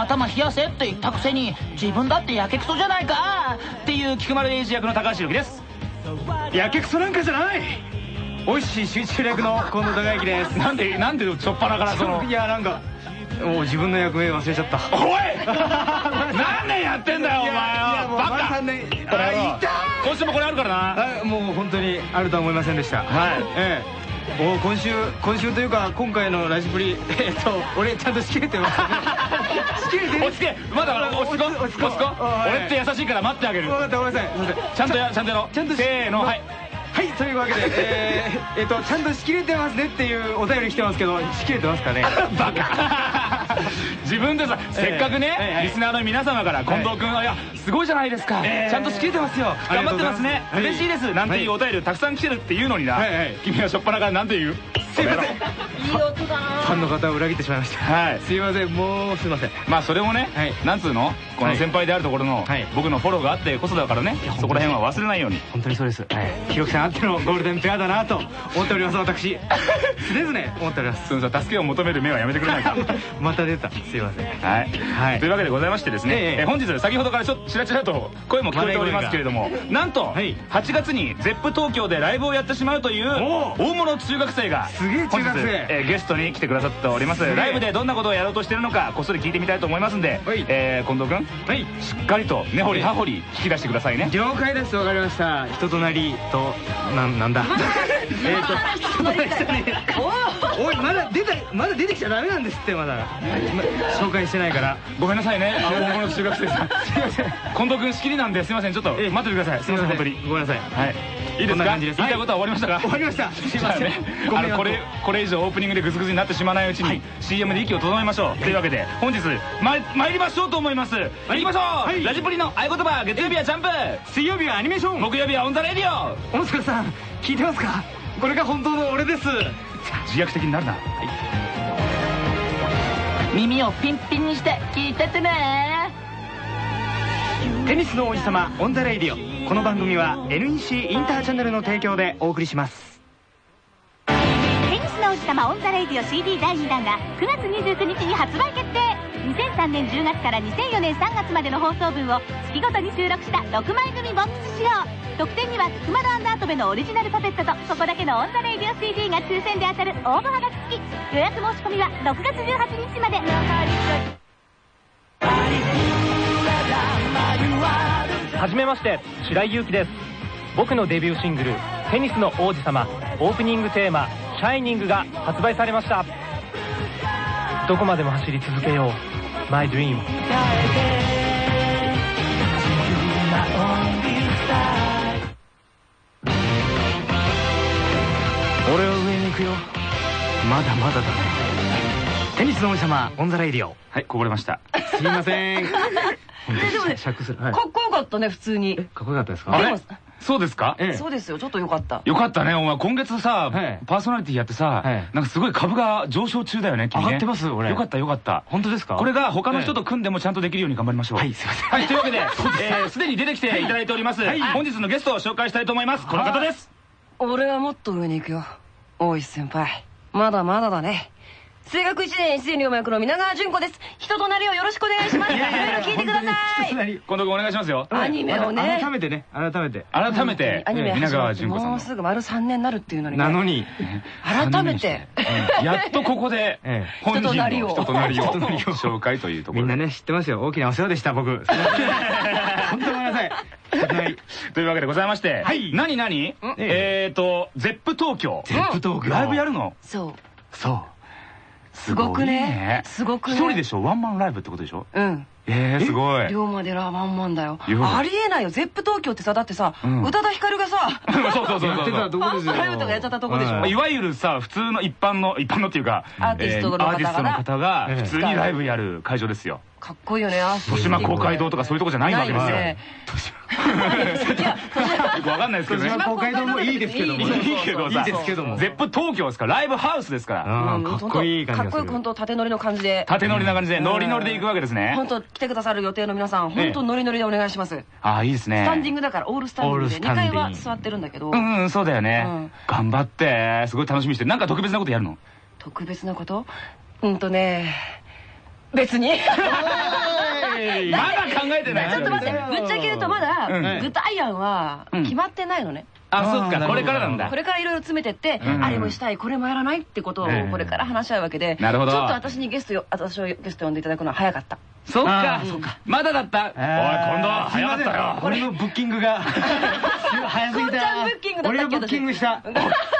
頭冷やせって言ったくせに自分だってやけくそじゃないかっていう菊丸英二役の高橋宏樹です。やけくそなんかじゃない。おいしい集中力の近藤孝之です。なんでなんでしょっぱなからそのいやなんかもう自分の役目忘れちゃった。おい！何年やってんだよお前は。バカ。3年。これ野郎今週もこれあるからな。あもう本当にあるとは思いませんでした。はい。ええお今週今週というか今回のラジプリ えっと俺ちゃんと仕切れてます。よ ね仕切れてる？落ち着け。まだ落ち着こう。落ち着こはい。俺って優しいから待ってあげる。分かったごめんなさい。ちゃんとやちゃんとやろう。ちゃんとせーのはい。はい。というわけでえーえっとちゃんと仕切れてますねっていうお便り来てますけど仕切れてますかね？バカ自分でさせっかくええねええリスナーの皆様から近藤君はいやすごいじゃないですか。ええ。ちゃんと仕切れてますよ。頑張ってますね。嬉しいです。なんていうお便りたくさん来てるっていうのにな。はいはい。君はしょっぱなからなんて言う？すいません。こいい音だな。ファンの方を裏切ってしまいました。すいません。もうすいません。まあそれもね、はい。なんつうの？この先輩であるところの、はい。僕のフォローがあってこそだからね。そこら辺は忘れないように。本当にそうです。ひろきさんあってのゴールデンペアだなと思っております。私常々思っております。助けを求める目はやめてくれないか。また出た。すいません。はい、はい。というわけでございましてですね、本日先ほどからちょっとちらちらと声も聞こえておりますけれどもなんと、はい。8月に ZEP 東京でライブをやってしまうというお大物中学生がすげえ中学生。ゲストに来てくださっております。ライブでどんなことをやろうとしてるのかこっそり聞いてみたいと思いますんで、近藤君はいしっかりと根掘り葉掘り聞き出してくださいね。了解ですわかりました。人となりとなんなんだおいまだ出たまだ出てきちゃダメなんですってまだ。ま紹介してないから。ごめんなさいねあの大物中学生さん。すいません。近藤君仕切りなんですいません。ちょっと待え。えっててください。すいません本当に。ごめんなさい。はい。いいですか？こんな感じです。言いたいことは終わりましたか？終わりました。すいません。あのこれこれ以上オープニングでグズグズになってしまわないうちに CM で息を整えましょう。というわけで本日ま参りましょうと思います。行きましょい。うラジプリの合言葉月曜日はジャンプ。水曜日はアニメーション。木曜日は On the Radio。小野塚さん聞いてますか？これが本当の俺です。自虐的になるな。耳をピンピンにして聞いててね。テニスの王子様 On the Radio。この番組は NEC インターチャンネルの提供でお送りします。テニスの王子様 On the Radio CD 第2弾が9月29日に発売決定2003年10月から2004年3月までの放送分を月ごとに収録した6枚組ボックス仕様。特典には「くまアートベのオリジナルパペットとここだけの On the Radio CD が抽選で当たる応募はがき付き。予約申し込みは6月18日まで。はじめまして白井祐希です。僕のデビューシングル「テニスの王子様」オープニングテーマ「シャイニング」が発売されました。どこまでも走り続けよう。My Dream. 俺は上に行くよ。まだまだだね。テニスの王子様 On the Radio。はいこぼれました。すいません。でもねかっこよかったね普通に。かっこよかったですか？そうですか？ええ。そうですよ。ちょっとよかった。よかったね。お前今月さはいパーソナリティやってさはいなんかすごい株が上昇中だよね君ね。上がってます俺。よかったよかった。本当ですか？これが他の人と組んでもちゃんとできるように頑張りましょう。はいすいません。はいというわけでえーすでに出てきていただいております。本日のゲストを紹介したいと思います。この方です。俺はもっと上に行くよ。大石先輩。まだまだだね数学1年一年両役の皆川淳子です。人となりをよろしくお願いします。いろいろ聞いてください。近藤君お願いしますよ。アニメをね。改めてね改めて。改めて。皆川淳子さんのもうすぐ丸3年になるっていうのにね。なのに。改めて。うん。やっとここで ええ。本人の人となりを。紹介というところ。でみんなね知ってますよ。大きなお世話でした僕。本当ごめんなさい。はい。というわけでございましてはい。何何？えっと ZEP 東京。ZEP 東京。ライブやるの？そう。そうすごくね。すごくね。一人でしょ？ワンマンライブってことでしょ？うん。えーすごい。龍馬でラワンマンだよ。ありえないよ。ゼップ東京ってさだってさうん。宇多田ヒカルがさ そうそうそうそうやってたとこですよファーストライブとかやっちゃったとこでしょ？はいいわゆるさ普通の一般の一般のっていうかアーティストの方が普通にライブやる会場ですよかっこいいよねあ豊島公会堂とかそういうとこじゃないわけですよ。わかんないですけどね。島公会堂もいいですけども。ねいいけどさ。いいですけども。ゼップ東京ですから。ライブハウスですからうん。かっこいい感じかっこよく本当縦乗りの感じで。縦乗りな感じでノリノリで行くわけですね。本当来てくださる予定の皆さん本当ノリノリでお願いします。ああいいですね。スタンディングだからオールスタンディングで2オールスタンディング。階は座ってるんだけど。うんうんそうだよね、うん。頑張ってすごい楽しみにしてる。なんか特別なことやるの？特別なこと？うんとね別に。まだ考えてない。ちょっと待って。ぶっちゃけ言うとまだうん。具体案はうん決まってないのね。あそっか。これからなんだ。これからいろいろ詰めてって、うん。あれもしたい。これもやらないってことをええこれから話し合うわけで、なるほど。ちょっと私にゲストよ私をゲスト呼んでいただくのは早かった。そっか。そっまだだった。おい今度は早かったよ。俺のブッキングが早すぎたブッキングだった俺がブッキングした。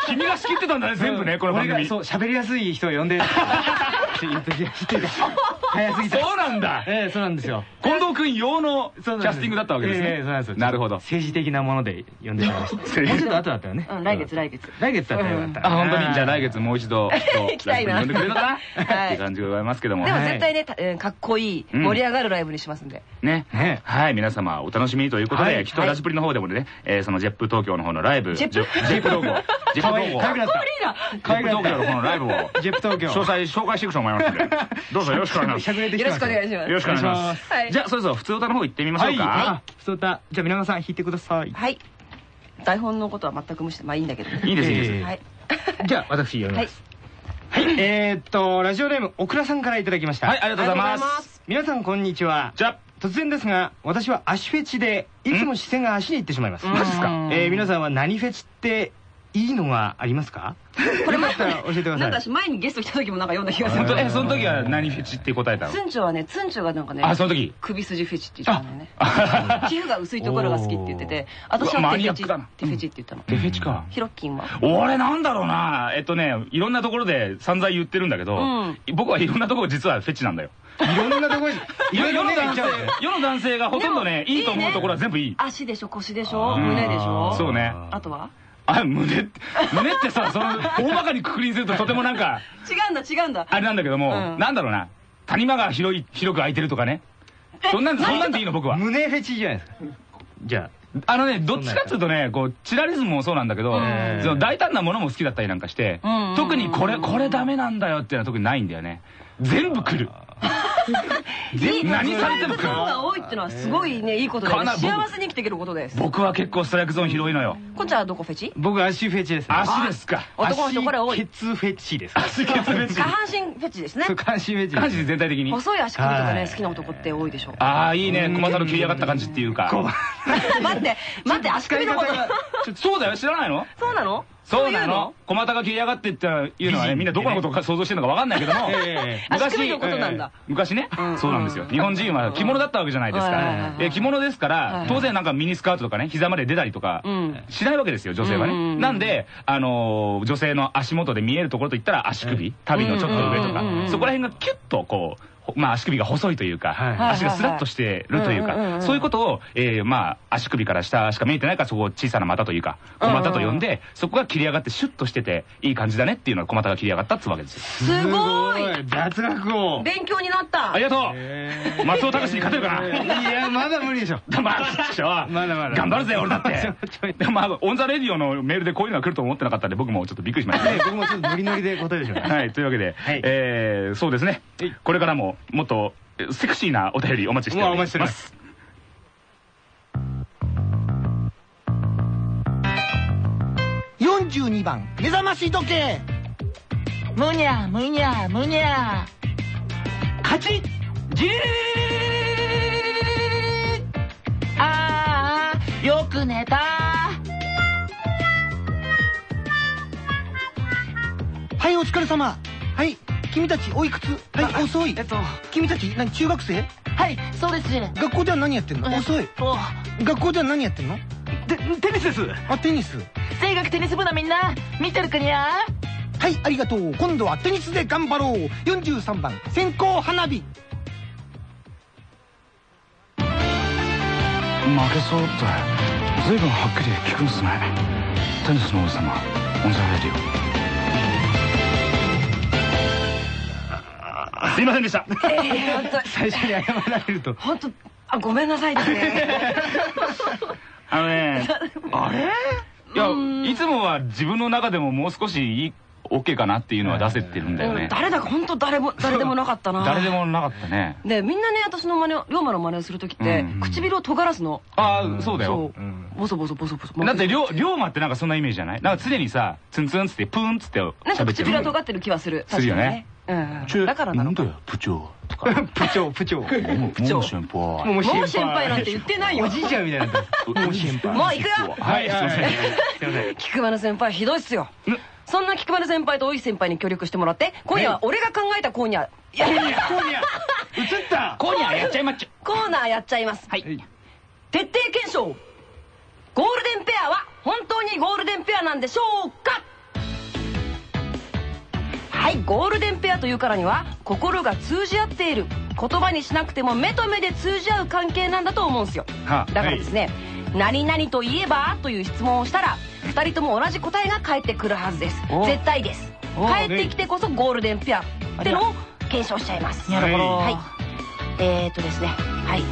君が仕切ってたんだね全部ねこの番組。俺がそう喋りやすい人を呼んで 早すぎた。そうなんだ。ええそうなんですよ。近藤君用のキそうなんです。ャスティングだったわけですね。ええそうなんです。よなるほど。政治的なもので呼んでしまいました もうちょっと後だったよね。うん来月来月。来月だったらよかったあ本当に。じゃあ来月もう一度 行きたいな。呼んでくれるのかな？はい。って感じでございますけども。でも絶対ね、かっこいいうん。盛り上がるライブにしますんで、ね。ね。はい。皆様お楽しみにということはい。できっとラジプリの方でもねえーそのジェップ東京の方のライブジェップ？ジェジェップ東京。の方のライブをジェップ東京。詳細紹介していくと思いますんで。どうぞよろしくお願いします。よろしくお願いしよます。ろしくお願いします。はいじゃあそろそろ普通歌の方行ってみましょうか。あ普通歌。じゃあ皆川さん弾いてください。はい。台本のことは全く無視してまあいいんだけどいいですいいです。じゃあ私読みはいます。はい。えーっとラジオネームオクラさんからいただきました。はいありがとうございます。す。皆さんこんにちは。じゃあ。突然ですが私は足フェチでいつも視線が足に行ってしまいます。マジっすか？えー皆さんは何フェチっていいのがありますか？これまたら教えてください。なんか私前にゲスト来た時もなんか読んだ気がす。るえその時は何フェチって答えたの？ツンチョはねツンチョがなんかねあその時？首筋フェチって言ってたんだよね皮膚が薄いところが好きって言ってて私はテフェチニアックだなテフェチって言ったの。デフェチか。ヒロッキンは？俺なんだろうな。えっとねいろんなところで散々言ってるんだけど、うん。僕はいろんなところ実はフェチなんだよ。いろんなところに いろいろ世の男性がほとんどね。いいと思うところは全部いい。足でしょ腰でしょうん。胸でしょ。そうね。あとは？あ胸って胸ってさその大まかにくくりにするととてもなんか違うんだ違うんだ。あれなんだけども、うん。なんだろうな。谷間が広い広く空いてるとかね。そんなんそんなんでいいの僕は。胸フェチじゃないですか。じゃあ。のねどっちかっていうとねこうチラリズムもそうなんだけど、うん。その大胆なものも好きだったりなんかして、うん。特にこれこれダメなんだよっていうのは特にないんだよね。全部来る何されても来るストライクゾーンが多いってのはすごいねいいことで幸せに生きていけることです。僕は結構ストライクゾーン広いのよ。こんちゃんはどこフェチ？僕足フェチですね。足ですか？男の人これ多い。足ケツフェチです。足ケツフェチ。下半身フェチですね。そう関心フェチ下半身全体的に。細い足首とかはい。ね好きな男って多いでしょ。ああいいね。小股の切り上がった感じっていうか。待って待って足首のこと。そうだよ。知らないの？そうなの？そうなの？小股が切り上がってっていうのはねみんなどこのことか想像してるのか分かんないけども。ええ足首のことなんだ。昔ね？うん。そうなんですよ。日本人は着物だったわけじゃないですか着物ですから当然なんかミニスカートとかね膝まで出たりとかうん。しないわけですよ女性はね。なんであのー女性の足元で見えるところといったら足首足袋のちょっと上とかそこら辺がキュッとこうほまあ足首が細いというかはい足がスラッとしてるというかそういうことをえーまあ足首から下しか見えてないからそこを小さな股というか小股と呼んでそこが切り上がってシュッとしてていい感じだねっていうのが小股が切り上がったっつうわけですよ。すごい。雑学を。勉強になった。ありがとえう松尾隆に勝てるかな？いやまだ無理でしょ。まあ、ちょまだまだ。頑張るぜ、俺だって。まあ、 On the Radio のメールでこういうのが来ると思ってなかったんで、僕もちょっとびっくりしましたね。僕もちょっとノリノリで答えてしまいましたはい、というわけで、はい。えー、そうですね。これからも、もっと、えセクシーなお便りお待ちしております。うわお待ちして42番目覚まし時計。むにゃむにゃむにゃ。勝ち。じりああよく寝た。はいお疲れ様。はい君たちおいくつ？はい遅い。えっと君たち何中学生？はいそうです学校では何やってんの？遅い。と学校では何やってんの？テテニスです。あテニス。声楽テニス部のみんな見てるかにゃはいありがとう。今度はテニスで頑張ろう。43番線香花火。負けそうって、随分はっきり聞くんすね。テニスの王子様、 On the Radio。すいませんでした。最初に謝られると。本当あごめんなさいですね。あのねあれ？いやいつもは自分の中でももう少しいい OK かなっていうのは出せてるんだよね。誰だか本当誰も 誰でもなかったな。誰でもなかったね。でみんなね私の真似をリョーマの真似をする時ってうん。唇を尖らすの。ああそうだよ。そう。ボソボソボソボソ。だって龍龍馬ってなんかそんなイメージじゃない？なんか常にさツンツンっつってプーンっつってなんか唇はる尖ってる気はする。するよね確かにねうんだからなのか。よ部長。と か部長。部長。ももも先輩。ももう先輩なんて言ってないよ。おじいちゃんみたいになってるもう先輩もう行くよ。はい。すいませんすいません。菊丸先輩ひどいっすよ。そんな菊丸先輩と大石先輩に協力してもらって今夜は俺が考えたコーニャいやコーニャ映った。コーニャやっちゃいまっちゃコーナーやっちゃいます。はい。徹底検証。ゴールデンペアは本当にゴールデンペアなんでしょうか？はいゴールデンペアというからには心が通じ合っている言葉にしなくても目と目で通じ合う関係なんだと思うんですよ。はだからですね「何々といえば?」という質問をしたら2人とも同じ答えが返ってくるはずです。お。絶対です。お返ってきてこそゴールデンペアってのを検証しちゃいます。なるほどはい。えー、っとですねはい。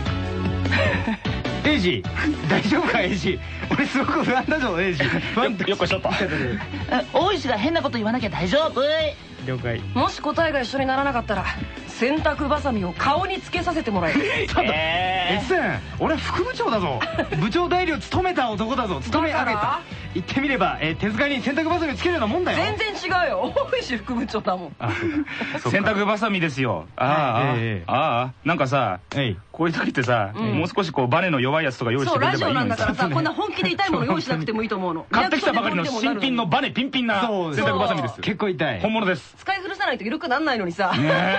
エイジ大丈夫かエイジ？俺すごく不安だぞエイジ。不安よっこいしょっと。え大石が変なこと言わなきゃ大丈夫？了解。もし答えが一緒にならなかったら洗濯バサミを顔につけさせてもらえる。えっせん俺は副部長だぞ。部長代理を務めた男だぞ。務め上げた言ってみれば、えー手塚に洗濯バサミをつけるようなもんだよ。全然違うよ。大石副部長だもん。洗濯バサミですよ。ああああええああなんかさこういう時ってさもう少しこうバネの弱いやつとか用意してくれそうラジオればいいのになんだからささ こんな本気で痛いもの用意しなくてもいいと思うの。買ってきたばかりの新品のバネピンピンなそう洗濯バサミです結構痛い。本物です。使い古さないと緩くなんないのにさ。ね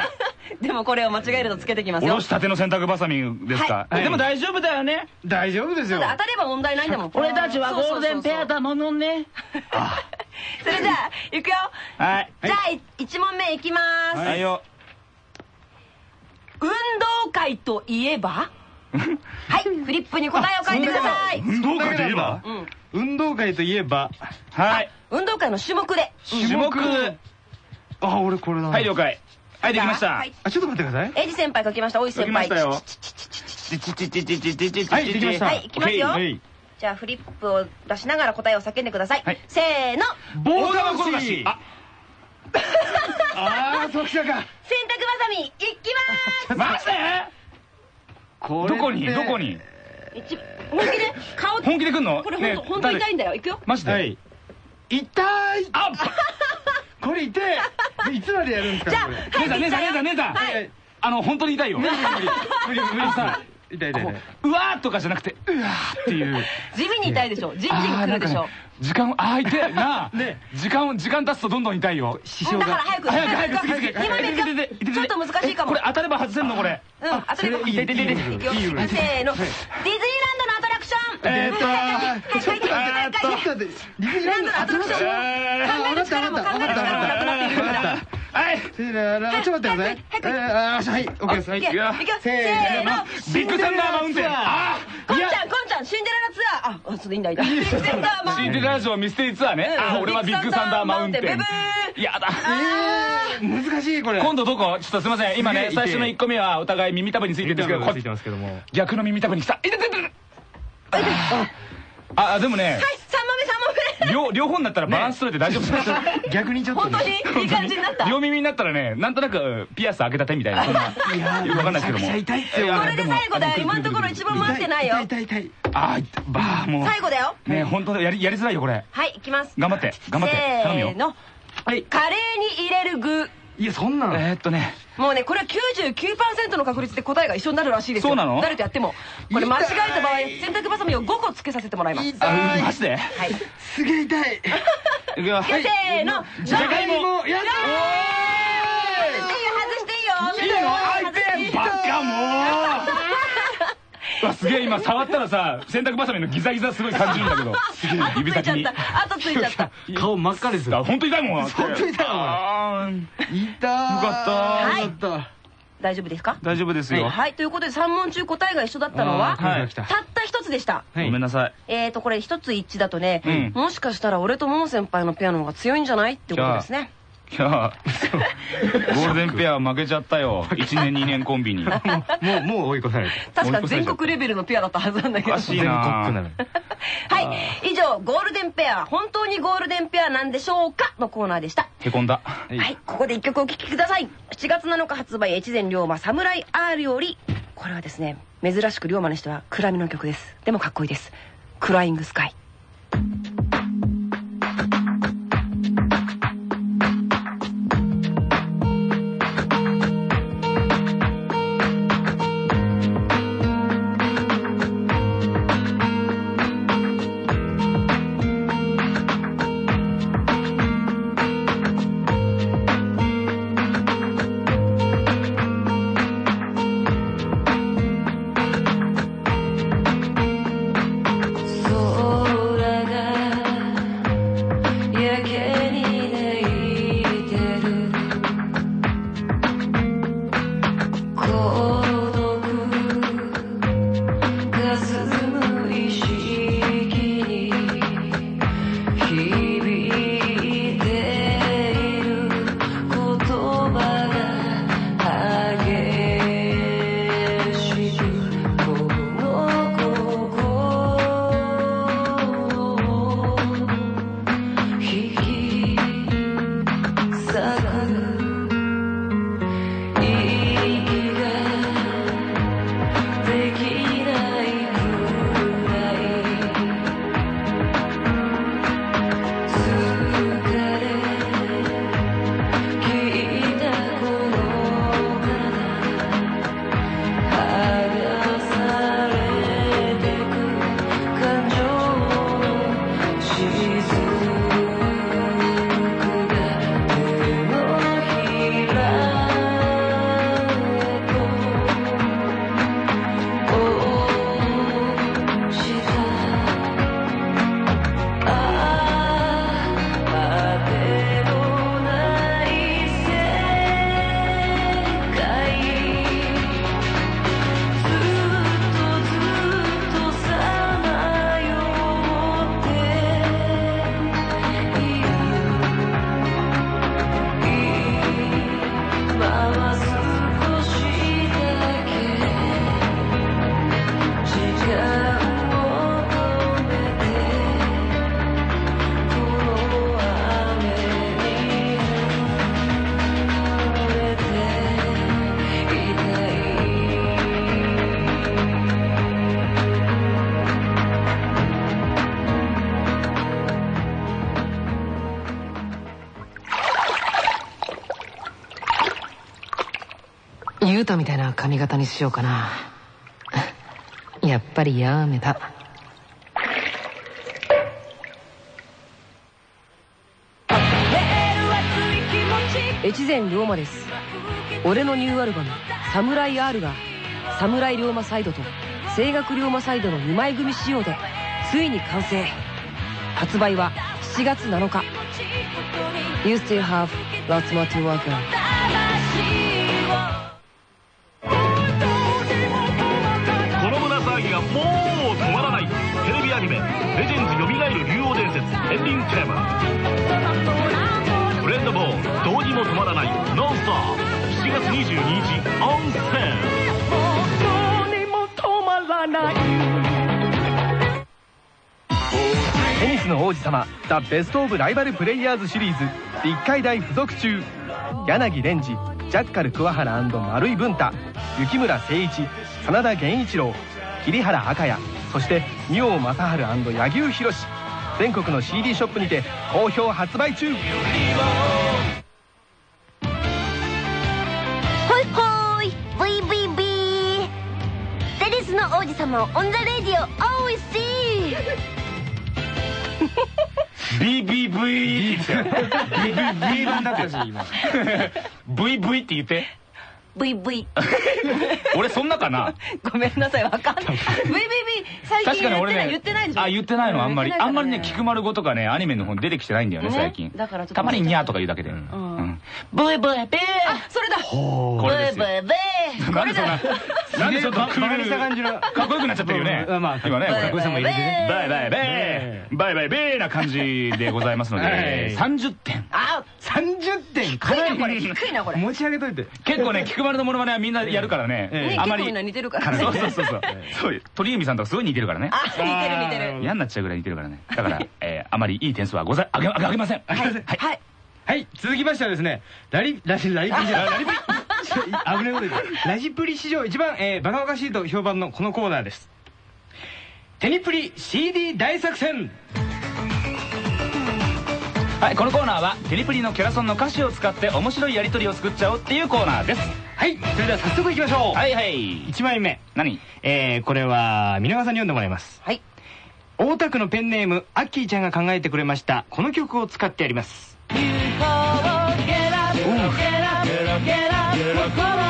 でもこれを間違えるとつけてきますよ。おろしたての洗濯バサミですか？はい。でも大丈夫だよね。大丈夫ですよ。当たれば問題ないんだもん。俺たちはゴールデンペアだものね。それじゃあいくよ。はい。じゃあ1問目いきます。はい。よ。運動会といえば？はい。フリップに答えを書いてください。運動会といえば？うん。運動会といえば？はい。運動会の種目で。種目。あ俺これだな。はい了解はいできました。はい。あちょっと待ってください。エイジ先輩書きました。大石でき先輩ましたよ。はいできましたはいいきますよはいじゃあフリップを出しながら答えを叫んでください、はいせーの棒大玉転がしあああそうきたか洗濯バサミいきまマジでこどこにどこに本気で顔本気で来んのこれね本当本当痛いんだよいくよマジではい痛いあこれ痛いいつまでやるんですかじゃあこれ。姉さん姉さん姉さん姉さん。はい。あの本当に痛いよ。無理無理無理。無理さ痛い痛い痛いうわーとかじゃなくてうわーっていう地味に痛いでしょじんじんくるでしょ時間あー痛いなね時間時間経つとどんどん痛いよ支だから早く早く早く今目いくよちょっと難しいかもこれ当たれば外せんのこれうん当たりばいいいいいいいせーのディズニーランドのアトラクションえーっとっとちょっと待ってディズニーランドのアトラクションえー考える力も考える力もなくなっているんだ。はいちょっと待ってくださいはいオッケーですはいせーのビッグサンダーマウンテンあこんちゃんこんちゃんシンデレラツアーあそうでいいんだいいんだシンデレラ城ミステリーツアーねあ俺はビッグサンダーマウンテンやだ難しいこれ今度どこちょっとすいません今ね最初の1個目はお互い耳たぶについてるんですけどこついてますけども逆の耳たぶに来たいててててああでもね。はい3問目3問両両方になったらバランス取れて大丈夫です。逆にちょっと目本当に。いい感じになった。両耳になったらねなんとなくピアス開けた手みたいな。そんなよくわかんないですけどもこれで最後だよ。今のところ一番回ってないよ。痛い痛い痛い。あーばあもう。最後だよ。ね本当やりやりづらいよこれ。はいいきます。頑張って頑張って。頼むよ。せーの。はい。カレーに入れる具いやそんなの。えーっとね。もうねこれは99%の確率で答えが一緒になるらしいですよ。そうなの？誰とやっても。これ間違えた場合洗濯バサミを5個つけさせてもらいます。痛い。あマジではい。すげえ痛い。いくよ。せーの。じゃがいも。やった外していいよ。い。いの相手バカもう すげえ今触ったらさ洗濯バサミのギザギザすごい感じるんだけど。指先に。いちゃった。後ついちゃった。顔真っ赤ですよ。あ本当痛いもん。本当痛いもん。痛い。よかった。はい。よかっ大丈夫ですか？大丈夫ですよ。はい。ということで3問中答えが一緒だったのはたった一つでした。たごめんなさい。えーとこれ一つ一致だとねうん。もしかしたら俺と桃先輩のペアの方が強いんじゃない？ってことですねいやゴールデンペア負けちゃったよ1年2年コンビにお もうもう追い越されて確か全国レベルのペアだったはずなんだけどかしいな全国区なのの ゴールデンペアは本当にゴールデンペアなんでしょうか？のコーナーでした。へこんだ。はい、ここで一曲お聴きください。7月7日発売、越前龍馬サムライ R より、これはですね、珍しく龍馬にしては暗めの曲です。でもかっこいいです。クライングスカイ。にしようかな。やっぱりやめた。越前龍馬です俺のニューアルバム「サムライ R」がサムライ龍馬サイドと声楽龍馬サイドの2枚組仕様でついに完成発売は7月7日 You still have lots more to work on もう止まらない。テレビアニメ「レジェンズ蘇る竜王伝説」エンディングテーマ。フレンドボールどうにも止まらないノンストップ。7月22日オンセールテニスの王子様ザ・ベスト・オブ・ライバル・プレイヤーズシリーズ1回大付属中。柳蓮司ジャッカル桑原丸井文太。雪村誠一真田源一郎桐原赤谷そして仁王正治柳生博全国の CD ショップにて好評発売中。ほいほーい。VVV テニスの王子様をオンザレディオ Always see BBV って言って。BBV 版だったし今 VV って言って VV 俺そんなかな？ごめんなさいわかんない。VVV 最近確かに俺ね言ってないでしょあ言ってないのあんまり。あんまりね菊丸語とかねアニメの方に出てきてないんだよねね最近。だからちょっとたまにニャーとか言うだけで。うん。ブイブイビーあそれだ。これですよ。ブイブイビーなんでそんななんでちょっとクールかっこよくなっちゃってるよね。うんまあ今ね。これバイバイ。ベーバイ。バイベーな感じでございますのはいで30点あ30点かなこれり低いなこれ持ち上げといて結構ね菊丸のモノマネはみんなやるからええねあまりみんな似てるからねそうそうそうそうそう鳥海さんとかすごい似てるからねあ似てる似てる嫌になっちゃうぐらい似てるからねだからえーあまりいい点数はござあげませんはいはい続きましてはですねラリラリラリプリじゃないラリプリ危ないこと言ってラジプリ史上一番、えー、バカバカしいと評判のこのコーナーです。テニプリ CD 大作戦。はいこのコーナーはテニプリのキャラソンの歌詞を使って面白いやり取りを作っちゃおうっていうコーナーです。はいそれでは早速いきましょう。はいはい。1枚目。何？えー、これは皆川さんに読んでもらいます。はい。大田区のペンネームアッキーちゃんが考えてくれましたこの曲を使ってやります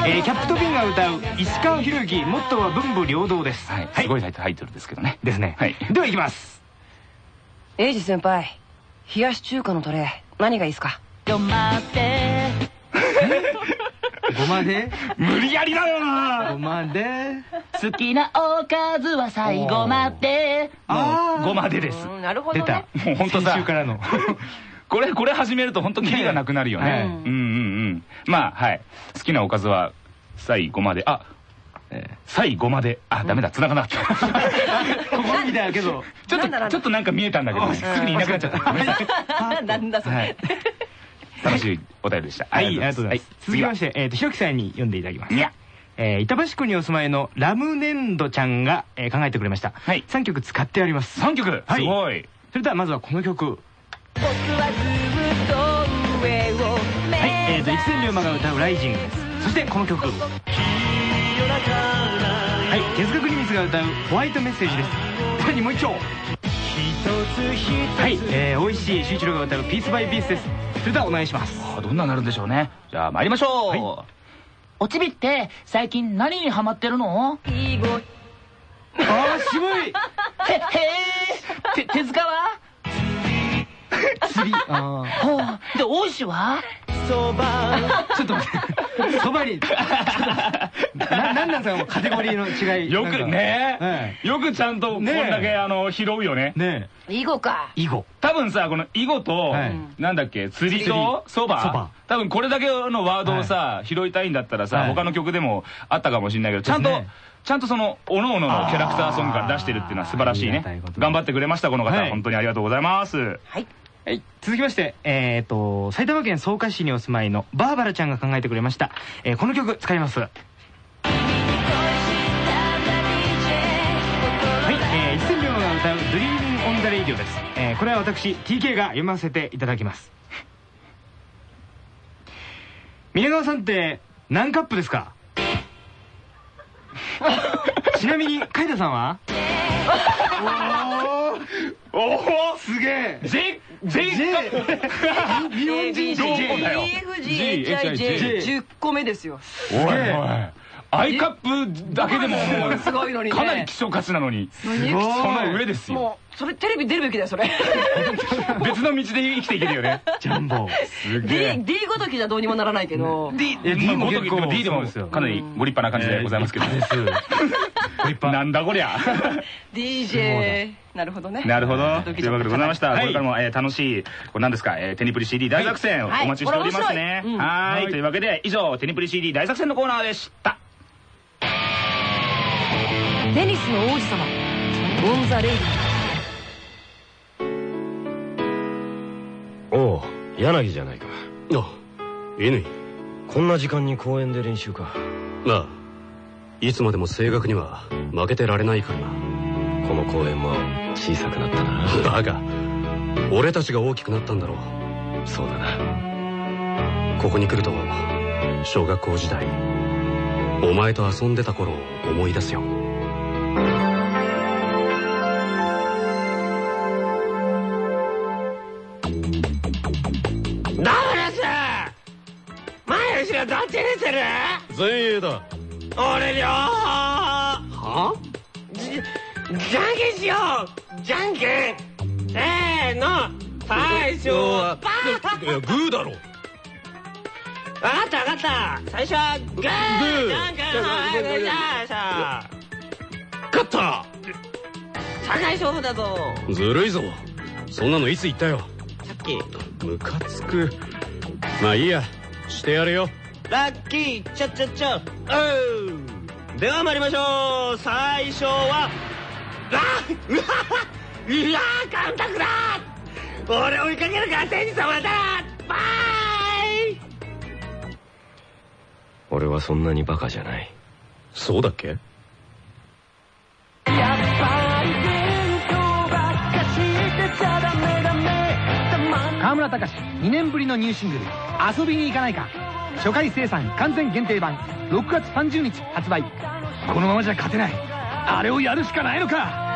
えー、キャップとビンが歌う石川博之モットーは文武両道です。はい。すごいタイトルですけどね。ですね。はい。ではいきます。エイジ先輩冷やし中華のトレー何がいいですか？ごまで。無理やりだよな。ごまで。好きなおかずは最後まで。あもうごまでです。うんなるほど出た。ねもう本当さ先週からの これこれ始めると本当キリがなくなるよはいねうんうんうん。まあはい。好きなおかずは最後まで。あ最後まで。あダメだ。繋がなかった。ここみたいだけど。ちょっとちょっとなんか見えたんだけど。すぐにいなくなっちゃった。なんだそれ、はい。楽しいお便りでした。はいありがとうございます。続きましてえっとひろきさんに読んでいただきます。えー板橋区にお住まいのラムネンドちゃんがえー考えてくれました。はい。3曲使ってあります。3曲。はい。すごい。それではまずはこの曲はい、えーと、一千龍馬が歌う「ライジング」ですそしてこの曲。はい手塚国光が歌う「ホワイトメッセージ」です。さらにもう一丁。はい、えー、美味しい修一郎が歌う「ピースバイピース」です。それではお願いします。あどんなになるんでしょうね。じゃあ参りましょう、はおちびって最近何にハマってるの？あー渋い。へへー。て手塚は？釣り あほうで大石は？ー ちょっと待って。そばに。ななんなんですかカテゴリーの違い。よくなんか。ね、よくちゃんとこんねだけあの拾うよね。ね囲碁か。え囲碁。多分さこの囲碁と、はい。なんだっけ釣りとそば。そば。多分これだけのワードをさ、拾いたいんだったらさ、はい。他の曲でもあったかもしれないけどちゃんと、ちゃんとその各々のキャラクターソングから出してるっていうのは素晴らしいね。頑張ってくれましたこの方、はい。本当にありがとうございます。はいはい、続きまして、えっ、と、埼玉県草加市にお住まいのバーバラちゃんが考えてくれました。えーこの曲使います。はい、え千両が歌う「Dreaming on the Radio」です。えーこれは私、TK が読ませていただきます。皆川さんって何カップですか？ちなみに、海田さんは？お おおすげえ J J 日本人 J! だよ EFGHIJ10 個目ですよすげえI カップだけでも。もうすごいのにね。かなり希少価値なのに。すごい。その上ですよ。もうそれテレビ出るべきだよそれ。別の道で生きていけるよね。ジャンボ。すげえ。D, D ごときじゃどうにもならないけど。D D もまあ結構ごときでも D でもそうですよかなりご立派な感じでございますけど、です。ご立派。なんだこりゃ。DJ な。るほどね。なるほど。というわけでございました、はい。これからも、えー楽しいこれ何ですか、えーテニプリ CD 大作戦をはい。お待ちしておりますね。これ面白い。うん。はーい。はい。というわけで以上テニプリ CD 大作戦のコーナーでしたテニスの王子様オン・ザ・レイデおう柳じゃないか。あ乾。こんな時間に公園で練習か。ああいつまでも声楽には負けてられないからな。この公園も小さくなったな。バカ。俺たちが大きくなったんだろう。そうだな。ここに来ると小学校時代お前と遊んでた頃を思い出すよ前衛だ。俺両方は？じじゃんけんしよう。じゃんけん。せーの。最初はパーいやグーだろ。分かった分かった。最初はグー。じゃんけん。はいグーじゃ勝った。勝負だぞ。ずるいぞ。そんなのいつ言ったよ。さっき。ムカつく。まあいいや。してやるよラッキーチャチャチャおうでは参りましょう。最初はあうわうわ監督だ。俺追いかけるから天に様だ。バイ。俺はそんなにバカじゃない。そうだっけ？河村隆2年ぶりのニューシングル「遊びに行かないか」初回生産完全限定版6月30日発売。このままじゃ勝てない。あれをやるしかないのか。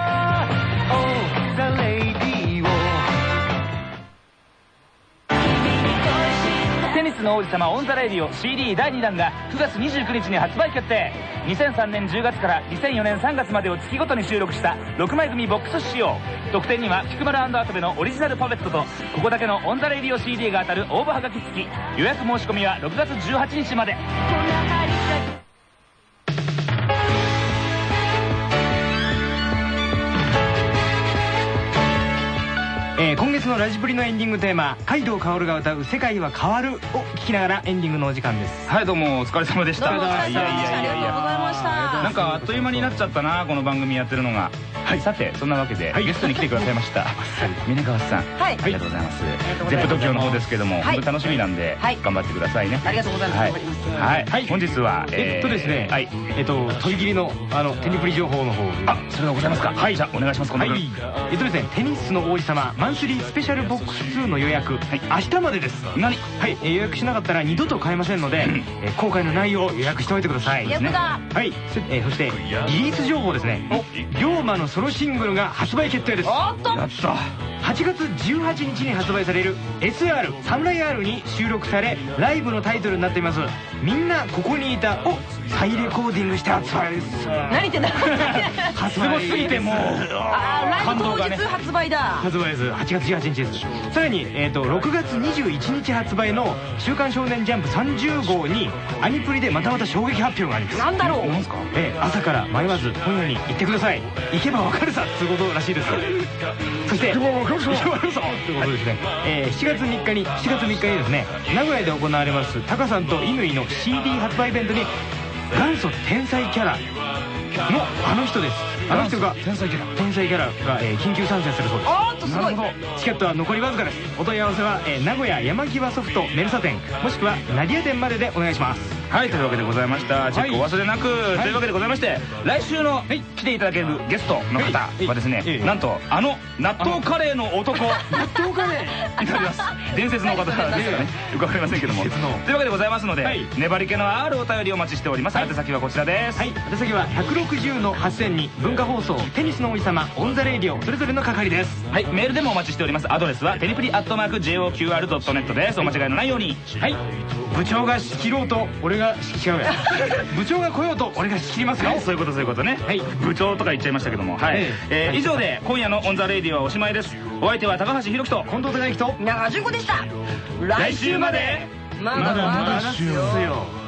の王子様 On the Radio CD 第2弾が9月29日に発売決定。2003年10月から2004年3月までを月ごとに収録した6枚組ボックス仕様特典には菊丸跡部のオリジナルパペットとここだけの On the Radio CD が当たる応募はがき付き予約申し込みは6月18日まで。えー今月のラジプリのエンディングテーマ海道薫が歌う「世界は変わる」を聞きながらエンディングのお時間です。はいどうもお疲れ様でした。いやいやいやいや。ありがとうございました。なんかあっという間になっちゃったなこの番組やってるのが。はい。さてそんなわけで、ゲストに来てくださいました。峰川さん、はい。ありがとうございます。ゼップ東京の方ですけども、楽しみなんで、はい。頑張ってくださいね。ありがとうございます。はい。はい、はい。本日はえっとですね、はい。えっと飛び切りのあのテニプリ情報の方あそれがございますか。はい。じゃあお願いします。この分はい。えっとですねテニスの王子様マンスリースペシャルボックス2の予約、明日までです。何？はい、えー予約しなかったら二度と買えませんので、えー今回の内容を予約しておいてください。予約だ。はい、そえーそしてリリース情報ですね。龍馬のソロシングルが発売決定です。おっと。やった8月18日に発売される SR サムライ R に収録されライブのタイトルになっています。みんなここにいたを再レコーディングして発売です。何言ってんだ。発すごすぎてもうあーライブ当感動がね日発売だ。発売です。8月18日です。さらに、えー、と6月21日発売の「週刊少年ジャンプ」30号にアニプリでまたまた衝撃発表があります。なんだろう。えー朝から迷わず本屋に行ってください。行けばわかるさっていうことらしいです。そして行けばわかるさ行けばわかるさってことですね、えー7月3日に7月3日にですね名古屋で行われますタカさんと乾の CD 発売イベントに元祖天才キャラのあの人ですあの人が天才キャラ天才キャラが、えー緊急参戦するそう。ですおーっとすごいチケットは残りわずかですお問い合わせは、えー名古屋山際ソフトメルサ店もしくはナディア店まででお願いしますはいというわけでございました。チェックお忘れなく、というわけでございまして来週の来ていただけるゲストの方はですね、なんとあの納豆カレーの男。納豆カレー。になります。伝説の方ですかね。よくわかりませんけども。というわけでございますので、はい。粘り気のあるお便りをお待ちしております、はい。宛先はこちらです、はい。宛先は160の8000に文化放送テニスの王子様 On the Radio それぞれの係です。はい、メールでもお待ちしております。アドレスはテニプリアットマーク JOQR.net です。お間違いのないように。はい。部長が仕切ろうと俺が違うや 部長が来ようと俺が仕切りますよ。はい、そういうことそういうことね、はい。部長とか言っちゃいましたけども。はい、えええー以上で今夜の「 On the Radio」はおしまいです。お相手は高橋広樹と。近藤孝行。と長純子でした。来週まで。まだまだですよ。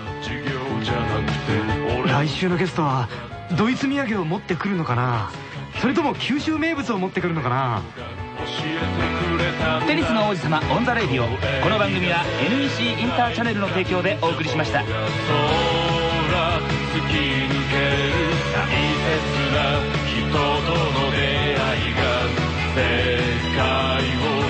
来週のゲストはドイツ土産を持ってくるのかなそれとも九州名物を持ってくるのかな？テニスの王子様 on the Radio この番組は NEC インターチャネルの提供でお送りしました。突き抜ける大切な人との出会いが世界を